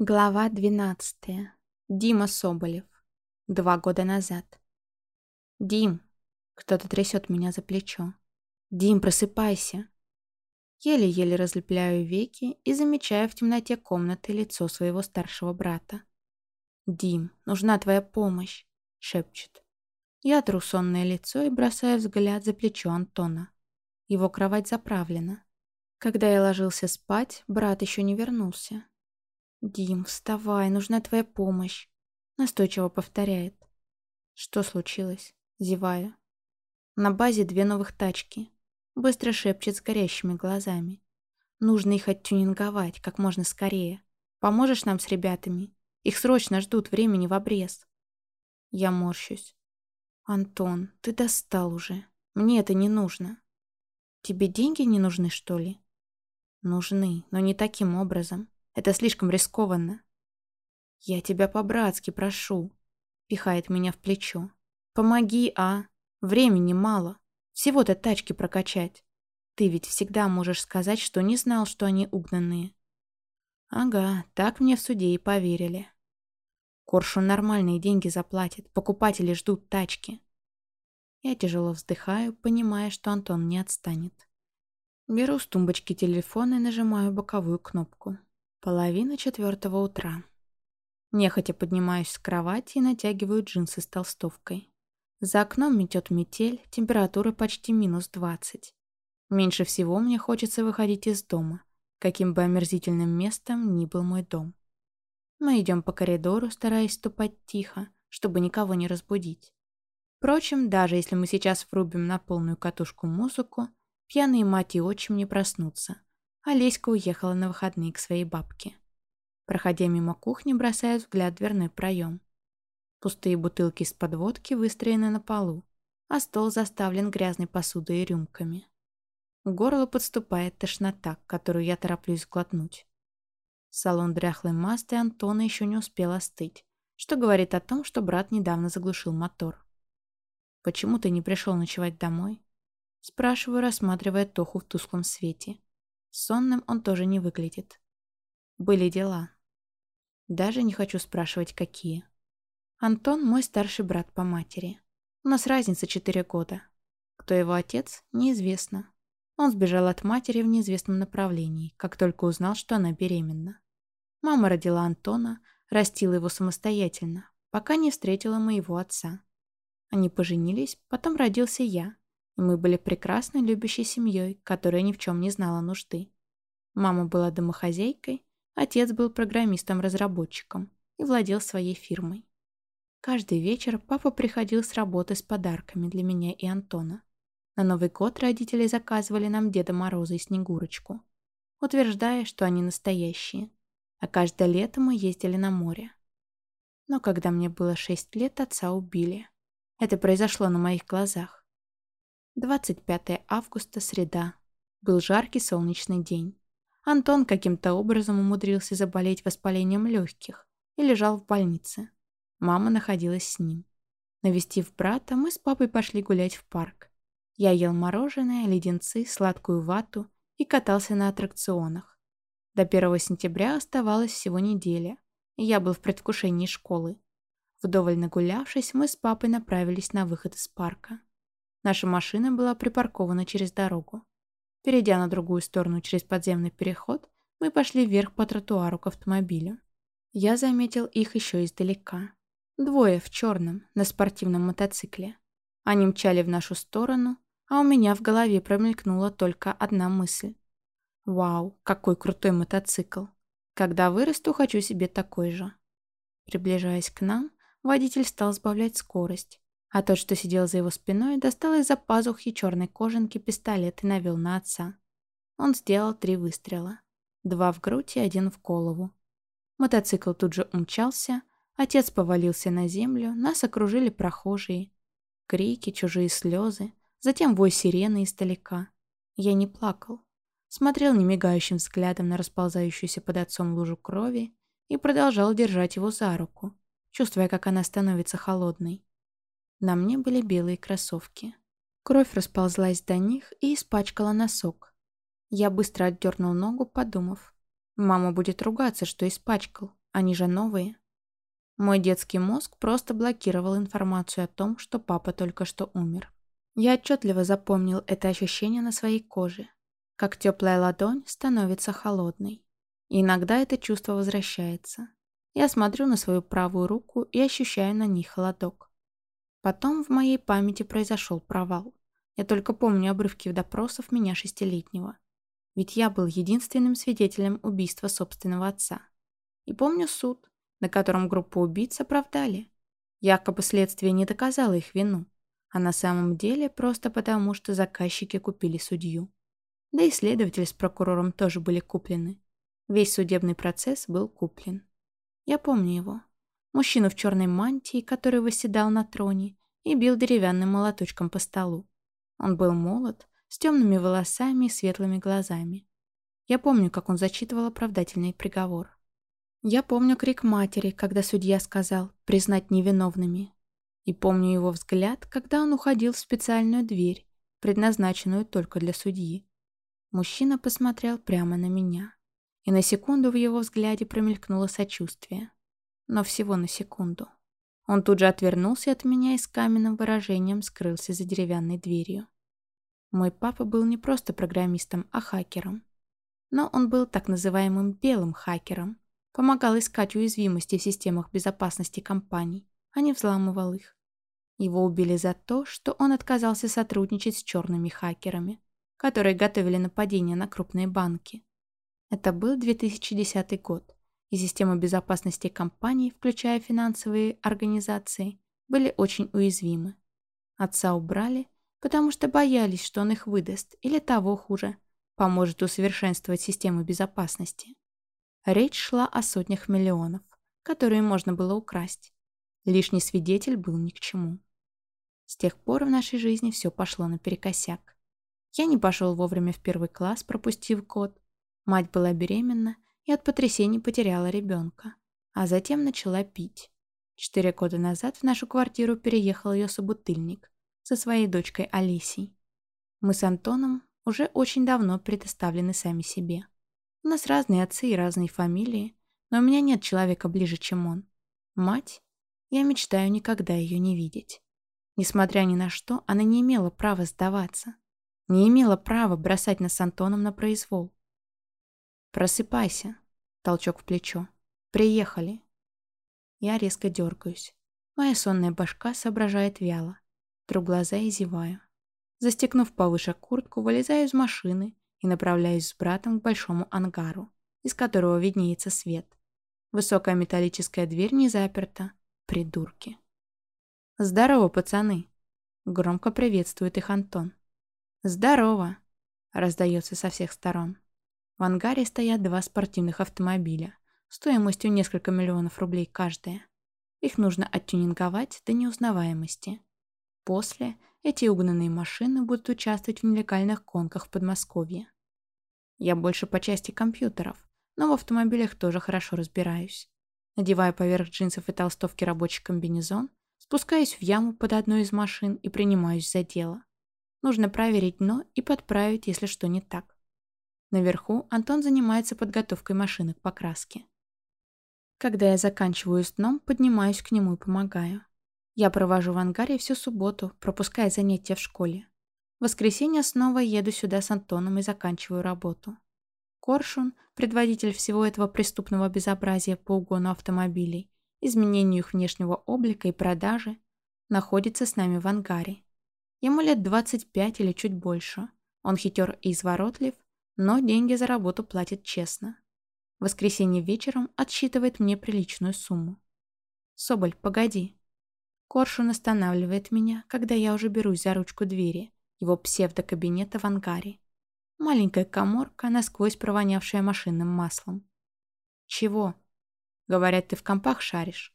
Глава 12. Дима Соболев. Два года назад. «Дим!» Кто-то трясет меня за плечо. «Дим, просыпайся!» Еле-еле разлепляю веки и замечаю в темноте комнаты лицо своего старшего брата. «Дим, нужна твоя помощь!» — шепчет. Я тру сонное лицо и бросаю взгляд за плечо Антона. Его кровать заправлена. Когда я ложился спать, брат еще не вернулся. «Дим, вставай, нужна твоя помощь», — настойчиво повторяет. «Что случилось?» — зеваю. На базе две новых тачки. Быстро шепчет с горящими глазами. Нужно их оттюнинговать как можно скорее. Поможешь нам с ребятами? Их срочно ждут, времени в обрез. Я морщусь. Антон, ты достал уже. Мне это не нужно. Тебе деньги не нужны, что ли? Нужны, но не таким образом. Это слишком рискованно. «Я тебя по-братски прошу», — пихает меня в плечо. «Помоги, а? Времени мало. Всего-то тачки прокачать. Ты ведь всегда можешь сказать, что не знал, что они угнанные». «Ага, так мне в суде и поверили». Коршун нормальные деньги заплатит, покупатели ждут тачки. Я тяжело вздыхаю, понимая, что Антон не отстанет. Беру с тумбочки телефон и нажимаю боковую кнопку. Половина четвертого утра. Нехотя поднимаюсь с кровати и натягиваю джинсы с толстовкой. За окном метет метель, температура почти минус двадцать. Меньше всего мне хочется выходить из дома, каким бы омерзительным местом ни был мой дом. Мы идем по коридору, стараясь ступать тихо, чтобы никого не разбудить. Впрочем, даже если мы сейчас врубим на полную катушку музыку, пьяные мать и отчим не проснутся. Олеська уехала на выходные к своей бабке. Проходя мимо кухни, бросая взгляд в дверной проем. Пустые бутылки из подводки выстроены на полу, а стол заставлен грязной посудой и рюмками. К горлу подступает тошнота, которую я тороплюсь глотнуть. Салон дряхлой Мазды Антона еще не успел остыть, что говорит о том, что брат недавно заглушил мотор. «Почему ты не пришел ночевать домой?» Спрашиваю, рассматривая Тоху в тусклом свете. Сонным он тоже не выглядит. Были дела. Даже не хочу спрашивать, какие. Антон мой старший брат по матери. У нас разница четыре года. Кто его отец, неизвестно. Он сбежал от матери в неизвестном направлении, как только узнал, что она беременна. Мама родила Антона, растила его самостоятельно, пока не встретила моего отца. Они поженились, потом родился я, мы были прекрасной любящей семьей, которая ни в чем не знала нужды. Мама была домохозяйкой, отец был программистом-разработчиком и владел своей фирмой. Каждый вечер папа приходил с работы с подарками для меня и Антона. На Новый год родители заказывали нам Деда Мороза и Снегурочку, утверждая, что они настоящие. А каждое лето мы ездили на море. Но когда мне было шесть лет, отца убили. Это произошло на моих глазах. 25 августа, среда. Был жаркий солнечный день. Антон каким-то образом умудрился заболеть воспалением легких и лежал в больнице. Мама находилась с ним. Навестив брата, мы с папой пошли гулять в парк. Я ел мороженое, леденцы, сладкую вату и катался на аттракционах. До 1 сентября оставалось всего неделя, и я был в предвкушении школы. Вдоволь нагулявшись, мы с папой направились на выход из парка. Наша машина была припаркована через дорогу. Перейдя на другую сторону через подземный переход, мы пошли вверх по тротуару к автомобилю. Я заметил их еще издалека. Двое в черном, на спортивном мотоцикле. Они мчали в нашу сторону, а у меня в голове промелькнула только одна мысль. «Вау, какой крутой мотоцикл! Когда вырасту, хочу себе такой же». Приближаясь к нам, водитель стал сбавлять скорость, а тот, что сидел за его спиной, достал из-за пазухи черной кожанки пистолет и навел на отца. Он сделал три выстрела. Два в грудь и один в голову. Мотоцикл тут же умчался, отец повалился на землю, нас окружили прохожие. Крики, чужие слезы, затем вой сирены издалека. Я не плакал. Смотрел немигающим взглядом на расползающуюся под отцом лужу крови и продолжал держать его за руку, чувствуя, как она становится холодной. На мне были белые кроссовки. Кровь расползлась до них и испачкала носок. Я быстро отдернул ногу, подумав. Мама будет ругаться, что испачкал. Они же новые. Мой детский мозг просто блокировал информацию о том, что папа только что умер. Я отчетливо запомнил это ощущение на своей коже, как теплая ладонь становится холодной. И иногда это чувство возвращается. Я смотрю на свою правую руку и ощущаю на ней холодок. Потом в моей памяти произошел провал. Я только помню обрывки допросов меня шестилетнего. Ведь я был единственным свидетелем убийства собственного отца. И помню суд, на котором группу убийц оправдали. Якобы следствие не доказало их вину, а на самом деле просто потому, что заказчики купили судью. Да и следователь с прокурором тоже были куплены. Весь судебный процесс был куплен. Я помню его. Мужчину в черной мантии, который восседал на троне и бил деревянным молоточком по столу. Он был молод, с темными волосами и светлыми глазами. Я помню, как он зачитывал оправдательный приговор. Я помню крик матери, когда судья сказал «признать невиновными», и помню его взгляд, когда он уходил в специальную дверь, предназначенную только для судьи. Мужчина посмотрел прямо на меня. И на секунду в его взгляде промелькнуло сочувствие. Но всего на секунду. Он тут же отвернулся от меня и с каменным выражением скрылся за деревянной дверью. Мой папа был не просто программистом, а хакером. Но он был так называемым белым хакером. Помогал искать уязвимости в системах безопасности компаний, а не взламывал их. Его убили за то, что он отказался сотрудничать с черными хакерами, которые готовили нападение на крупные банки. Это был 2010 год, и системы безопасности компаний, включая финансовые организации, были очень уязвимы. Отца убрали, потому что боялись, что он их выдаст, или того хуже, поможет усовершенствовать систему безопасности. Речь шла о сотнях миллионов, которые можно было украсть. Лишний свидетель был ни к чему. С тех пор в нашей жизни все пошло наперекосяк. Я не пошел вовремя в первый класс, пропустив год. Мать была беременна и от потрясений потеряла ребенка. А затем начала пить. Четыре года назад в нашу квартиру переехал ее собутыльник со своей дочкой Алисей. Мы с Антоном уже очень давно предоставлены сами себе. У нас разные отцы и разные фамилии, но у меня нет человека ближе, чем он. Мать? Я мечтаю никогда ее не видеть. Несмотря ни на что, она не имела права сдаваться. Не имела права бросать нас с Антоном на произвол. «Просыпайся!» — толчок в плечо. «Приехали!» Я резко дергаюсь. Моя сонная башка соображает вяло. Тру глаза и зеваю. Застегнув повыше куртку, вылезаю из машины и направляюсь с братом к большому ангару, из которого виднеется свет. Высокая металлическая дверь не заперта. Придурки. «Здорово, пацаны!» Громко приветствует их Антон. «Здорово!» раздается со всех сторон. В ангаре стоят два спортивных автомобиля, стоимостью несколько миллионов рублей каждая. Их нужно оттюнинговать до неузнаваемости. После эти угнанные машины будут участвовать в нелегальных гонках в Подмосковье. Я больше по части компьютеров, но в автомобилях тоже хорошо разбираюсь. Надеваю поверх джинсов и толстовки рабочий комбинезон, спускаюсь в яму под одной из машин и принимаюсь за дело. Нужно проверить дно и подправить, если что не так. Наверху Антон занимается подготовкой машины к покраске. Когда я заканчиваю с дном, поднимаюсь к нему и помогаю. Я провожу в ангаре всю субботу, пропуская занятия в школе. В воскресенье снова еду сюда с Антоном и заканчиваю работу. Коршун, предводитель всего этого преступного безобразия по угону автомобилей, изменению их внешнего облика и продажи, находится с нами в ангаре. Ему лет 25 или чуть больше. Он хитер и изворотлив, но деньги за работу платит честно. В воскресенье вечером отсчитывает мне приличную сумму. «Соболь, погоди», Коршун останавливает меня, когда я уже берусь за ручку двери, его псевдокабинета в ангаре. Маленькая коморка, насквозь провонявшая машинным маслом. «Чего?» «Говорят, ты в компах шаришь?»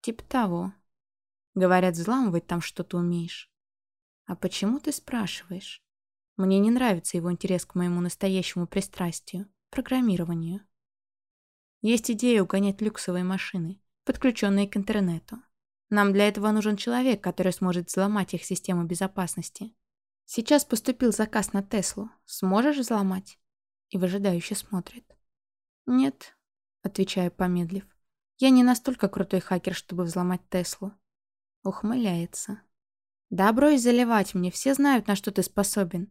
«Типа того». «Говорят, взламывать там что-то умеешь». «А почему ты спрашиваешь?» Мне не нравится его интерес к моему настоящему пристрастию – программированию. Есть идея угонять люксовые машины, подключенные к интернету. Нам для этого нужен человек, который сможет взломать их систему безопасности. Сейчас поступил заказ на Теслу. Сможешь взломать?» И выжидающе смотрит. «Нет», — отвечаю, помедлив. Я не настолько крутой хакер, чтобы взломать Теслу. Ухмыляется. Да брось заливать мне, все знают, на что ты способен.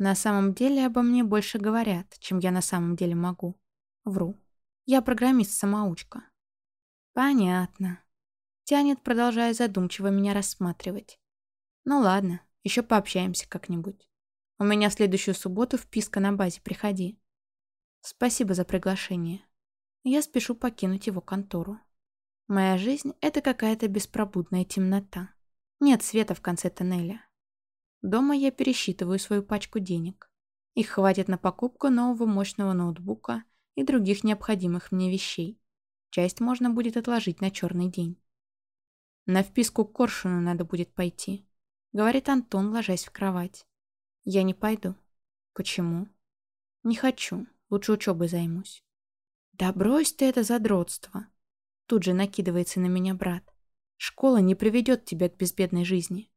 На самом деле обо мне больше говорят, чем я на самом деле могу. Вру. Я программист-самоучка. Понятно. Тянет, продолжая задумчиво меня рассматривать. Ну ладно, еще пообщаемся как-нибудь. У меня в следующую субботу вписка на базе, приходи. Спасибо за приглашение. Я спешу покинуть его контору. Моя жизнь — это какая-то беспробудная темнота. Нет света в конце тоннеля. Дома я пересчитываю свою пачку денег. Их хватит на покупку нового мощного ноутбука и других необходимых мне вещей. Часть можно будет отложить на черный день. На вписку к Коршуну надо будет пойти, говорит Антон, ложась в кровать. Я не пойду. Почему? Не хочу. Лучше учебой займусь. Да брось ты это задротство. Тут же накидывается на меня брат. Школа не приведет тебя к безбедной жизни.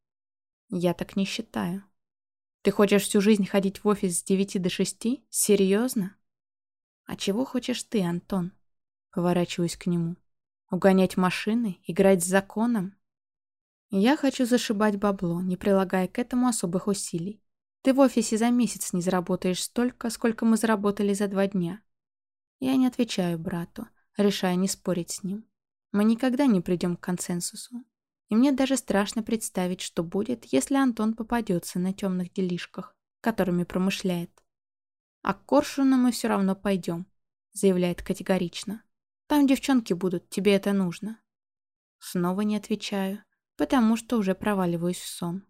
Я так не считаю. Ты хочешь всю жизнь ходить в офис с девяти до шести? Серьезно? А чего хочешь ты, Антон? Поворачиваюсь к нему. Угонять машины? Играть с законом? Я хочу зашибать бабло, не прилагая к этому особых усилий. Ты в офисе за месяц не заработаешь столько, сколько мы заработали за два дня. Я не отвечаю брату, решая не спорить с ним. Мы никогда не придем к консенсусу. И мне даже страшно представить, что будет, если Антон попадется на темных делишках, которыми промышляет. А к Коршуну мы все равно пойдем, заявляет категорично. Там девчонки будут, тебе это нужно. Снова не отвечаю, потому что уже проваливаюсь в сон.